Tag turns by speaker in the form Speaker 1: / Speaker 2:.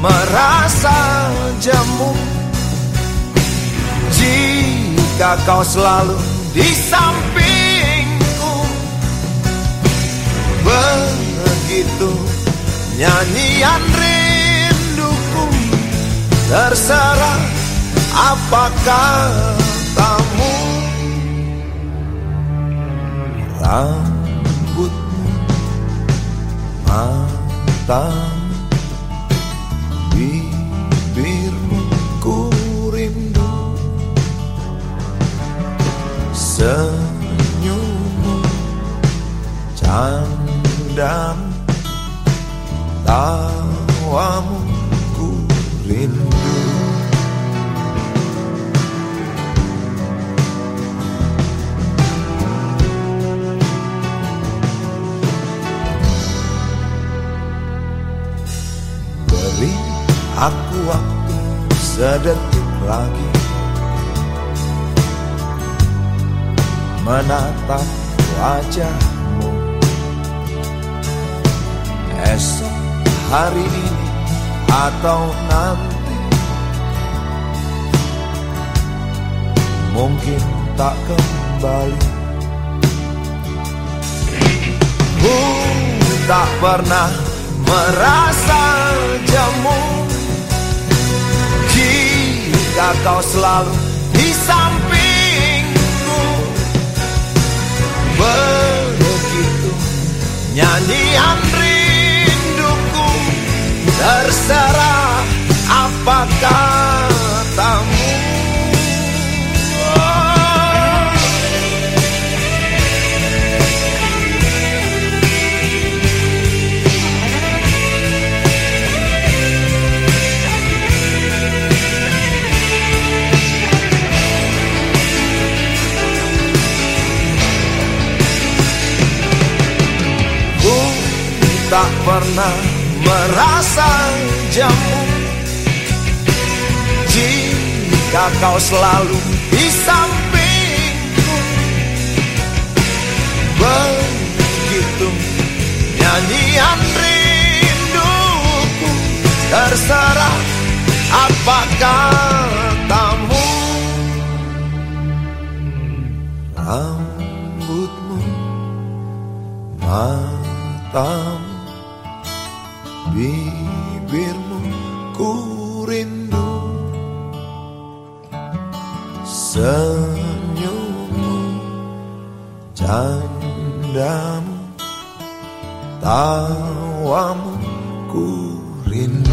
Speaker 1: merasa jemu Jika kau selalu di sampingku Begitu nyanyian rinduku Terserah apakah kamu. Rambutmu matamu candamu tawamu ku rindu. Beri aku waktu sedetik lagi. Menatap wajahmu hari ini atau nanti. Mungkin tak kembali. Ku tak pernah merasa jemu. Jika kau selalu di sampingku Terserah apa katamu. Tak pernah merasa jemu Jika kau selalu di sampingku Begitu nyanyian rinduku Terserah apa katamu. Rambutmu matamu bibirmu ku rindu. Senyummu candamu tawamu ku rindu